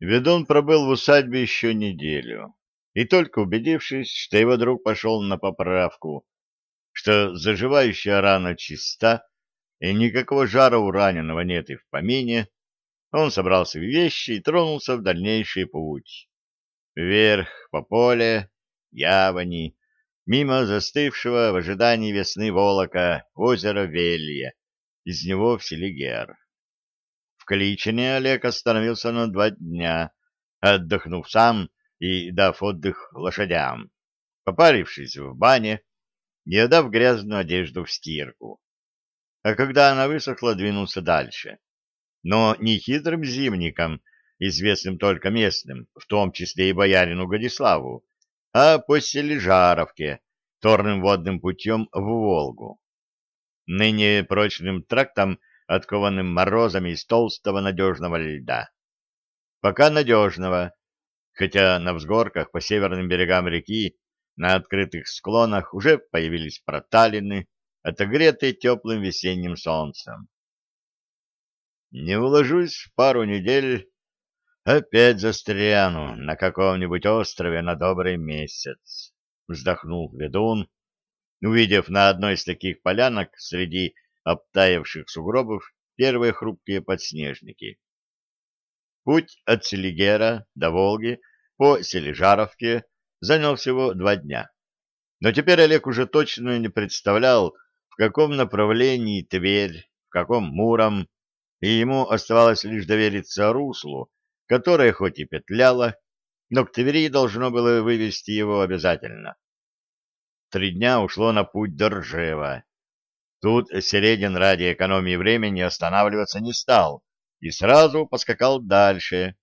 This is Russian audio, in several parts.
Ведун пробыл в усадьбе еще неделю, и только убедившись, что его друг пошел на поправку, что заживающая рана чиста и никакого жара у раненого нет и в помине, он собрался в вещи и тронулся в дальнейший путь. Вверх по поле, явани, мимо застывшего в ожидании весны волока озера Велье, из него в Селигер. Кличине Олег остановился на два дня, отдохнув сам и дав отдых лошадям, попарившись в бане и отдав грязную одежду в стирку. А когда она высохла, двинулся дальше. Но не хитрым зимником, известным только местным, в том числе и боярину Годиславу, а по Сележаровке, торным водным путем в Волгу. Ныне прочным трактом откованным морозами из толстого надежного льда. Пока надежного, хотя на взгорках по северным берегам реки на открытых склонах уже появились проталины, отогретые теплым весенним солнцем. Не уложусь в пару недель, опять застряну на каком-нибудь острове на добрый месяц, вздохнул ведун, увидев на одной из таких полянок среди обтаявших сугробов первые хрупкие подснежники. Путь от Селигера до Волги по Сележаровке занял всего два дня. Но теперь Олег уже точно не представлял, в каком направлении Тверь, в каком Муром, и ему оставалось лишь довериться руслу, которое хоть и петляло, но к Твери должно было вывести его обязательно. Три дня ушло на путь до Ржева. Тут Середин ради экономии времени останавливаться не стал и сразу поскакал дальше.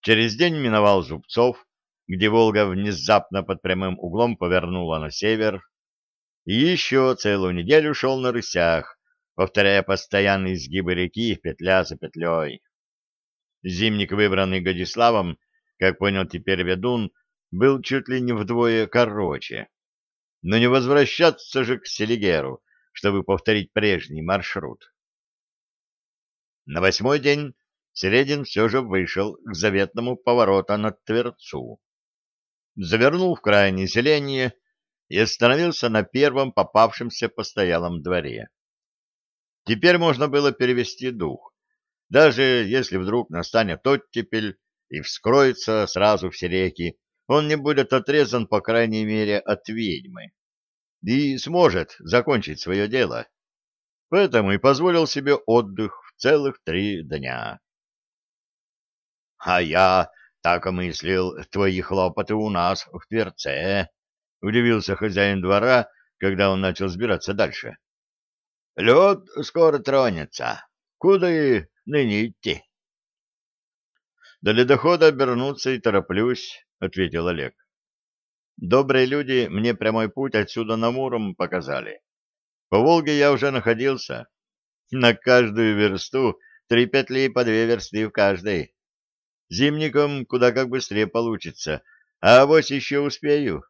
Через день миновал Зубцов, где Волга внезапно под прямым углом повернула на север, и еще целую неделю шел на рысях, повторяя постоянные изгибы реки петля за петлей. Зимник, выбранный Годиславом, как понял теперь ведун, был чуть ли не вдвое короче. Но не возвращаться же к Селигеру, чтобы повторить прежний маршрут. На восьмой день Середин все же вышел к заветному повороту над Тверцу. Завернул в крайнее селение и остановился на первом попавшемся постоялом дворе. Теперь можно было перевести дух, даже если вдруг настанет оттепель и вскроется сразу все реки, он не будет отрезан, по крайней мере, от ведьмы и сможет закончить свое дело. Поэтому и позволил себе отдых в целых три дня. — А я так мыслил, твои хлопоты у нас в Тверце, — удивился хозяин двора, когда он начал сбираться дальше. — Лед скоро тронется. Куда и ныне идти? — До ледохода обернуться и тороплюсь, — ответил Олег. Добрые люди мне прямой путь отсюда на Муром показали. По Волге я уже находился. На каждую версту три петли по две версты в каждой. Зимником куда как быстрее получится, а авось еще успею.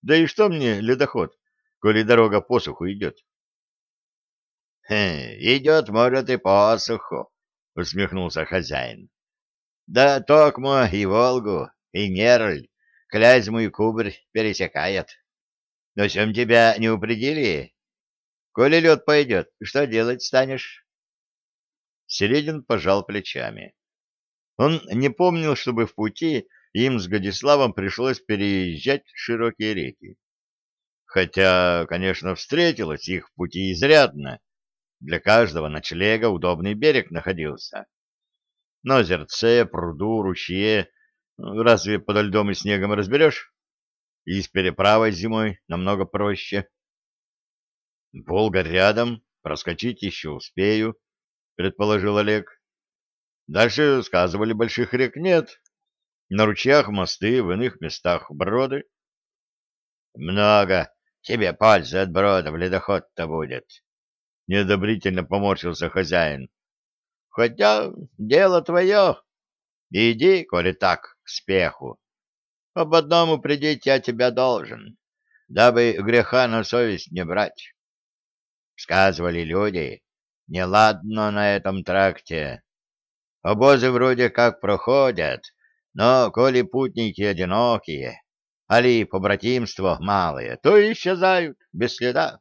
Да и что мне ледоход, коли дорога по суху идет? — Идет, может, и по суху, — усмехнулся хозяин. — Да токмо и Волгу, и Нерль Клязьму и Кубрь пересекает. Но чем тебя не упредили? Коли лед пойдет, что делать станешь? Середин пожал плечами. Он не помнил, чтобы в пути им с Годиславом пришлось переезжать широкие реки. Хотя, конечно, встретилось их в пути изрядно. Для каждого ночлега удобный берег находился. На озерце, пруду, ручье Разве подо льдом и снегом разберешь? И с переправой зимой намного проще. Волга рядом, проскочить еще успею, предположил Олег. Дальше, сказывали, больших рек нет. На ручьях мосты, в иных местах броды. Много тебе пользы от бродов ледоход-то будет. Неодобрительно поморщился хозяин. Хотя дело твое. Иди, коли так, спеху. Об одном упредить я тебя должен, дабы греха на совесть не брать. Сказывали люди, неладно на этом тракте. Обозы вроде как проходят, но коли путники одинокие, али побратимство малое, то исчезают без следа.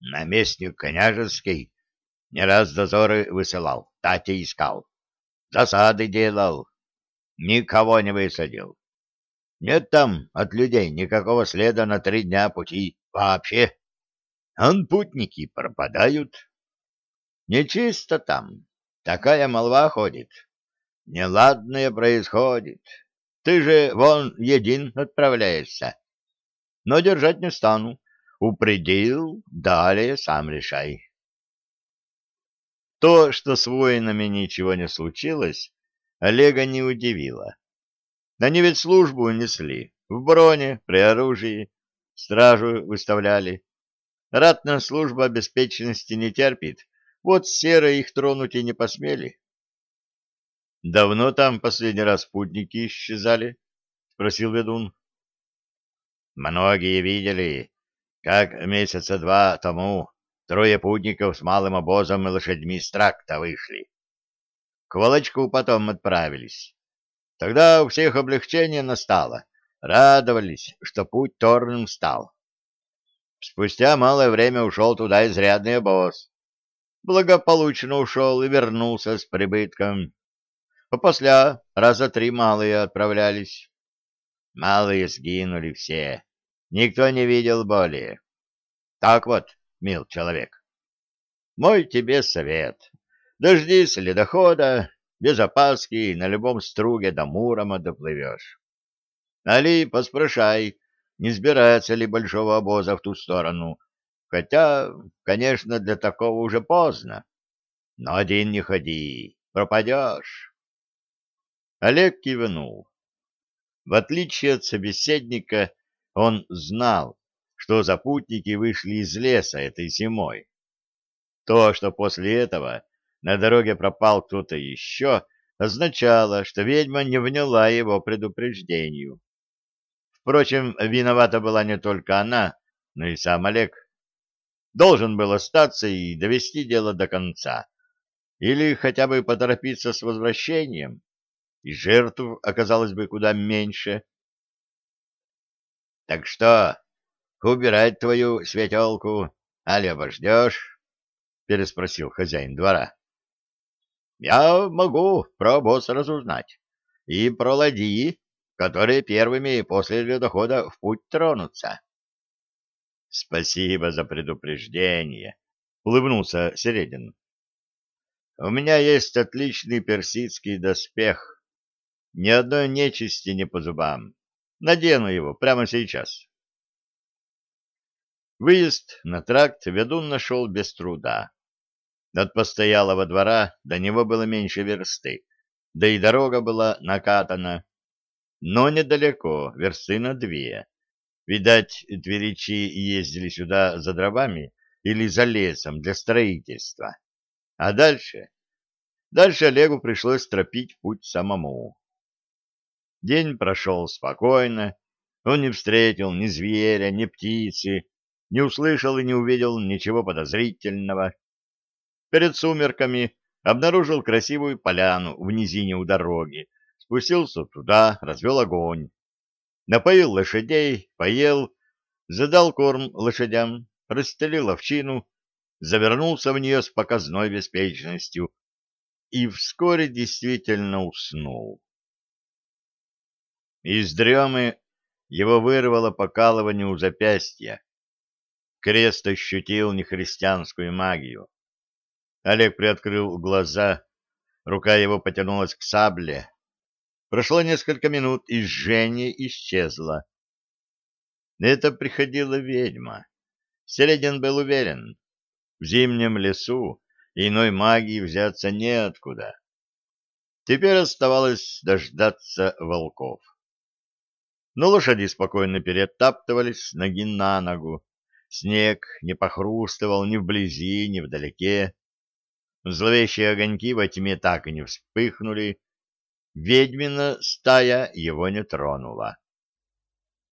Наместник княжеский не раз дозоры высылал, тати искал, засады делал, никого не высадил. Нет там от людей никакого следа на три дня пути вообще. Он путники пропадают. Нечисто там, такая молва ходит. Неладное происходит. Ты же вон един отправляешься. Но держать не стану. Упредил, далее сам решай. То, что с воинами ничего не случилось, Олега не удивило. Они ведь службу несли, в броне, при оружии, стражу выставляли. Ратная служба обеспеченности не терпит, вот серые их тронуть и не посмели. — Давно там последний раз путники исчезали? — спросил ведун. — Многие видели, как месяца два тому трое путников с малым обозом и лошадьми с тракта вышли. К Волочку потом отправились. Тогда у всех облегчение настало. Радовались, что путь торным стал. Спустя малое время ушел туда изрядный обоз. Благополучно ушел и вернулся с прибытком. А после раза три малые отправлялись. Малые сгинули все. Никто не видел более. Так вот, мил человек, мой тебе совет. Дождись ледохода, без опаски на любом струге до Мурома доплывешь. Али, поспрашай, не сбирается ли большого обоза в ту сторону, хотя, конечно, для такого уже поздно. Но один не ходи, пропадешь. Олег кивнул. В отличие от собеседника, он знал, что запутники вышли из леса этой зимой. То, что после этого на дороге пропал кто-то еще, означало, что ведьма не вняла его предупреждению. Впрочем, виновата была не только она, но и сам Олег. Должен был остаться и довести дело до конца, или хотя бы поторопиться с возвращением, и жертв оказалось бы куда меньше. — Так что, убирать твою светелку, али обождешь? — переспросил хозяин двора. Я могу про босс разузнать. И про ладьи, которые первыми после ледохода в путь тронутся. — Спасибо за предупреждение, — улыбнулся Середин. — У меня есть отличный персидский доспех. Ни одной нечисти не по зубам. Надену его прямо сейчас. Выезд на тракт ведун нашел без труда. От постоялого двора до него было меньше версты, да и дорога была накатана. Но недалеко, версты на две. Видать, тверичи ездили сюда за дровами или за лесом для строительства. А дальше? Дальше Олегу пришлось стропить путь самому. День прошел спокойно, он не встретил ни зверя, ни птицы, не услышал и не увидел ничего подозрительного. Перед сумерками обнаружил красивую поляну в низине у дороги, спустился туда, развел огонь, напоил лошадей, поел, задал корм лошадям, расстелил овчину, завернулся в нее с показной беспечностью и вскоре действительно уснул. Из дремы его вырвало покалывание у запястья. Крест ощутил нехристианскую магию. Олег приоткрыл глаза, рука его потянулась к сабле. Прошло несколько минут, и жжение исчезло. Это приходила ведьма. Середин был уверен. В зимнем лесу иной магии взяться неоткуда. Теперь оставалось дождаться волков. Но лошади спокойно перетаптывались с ноги на ногу. Снег не похрустывал ни вблизи, ни вдалеке. Зловещие огоньки во тьме так и не вспыхнули. Ведьмина стая его не тронула.